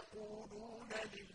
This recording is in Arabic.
يَقُولُونَ لِلَّهِ ۚ